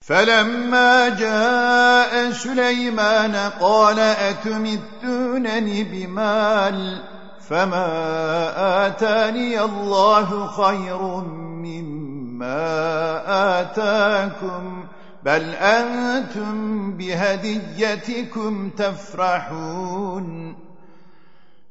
فلما جاء سليمان قال أتمدونني بمال فما آتاني الله خير مما آتاكم بل أنتم بهديتكم تفرحون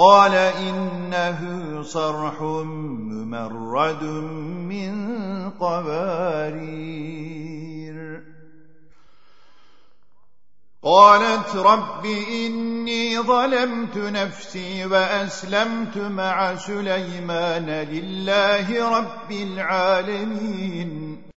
قال إنه صرح ممرد من قبارير. قالت رب إني ظلمت نفسي وأسلمت مع سليمان لله رب العالمين.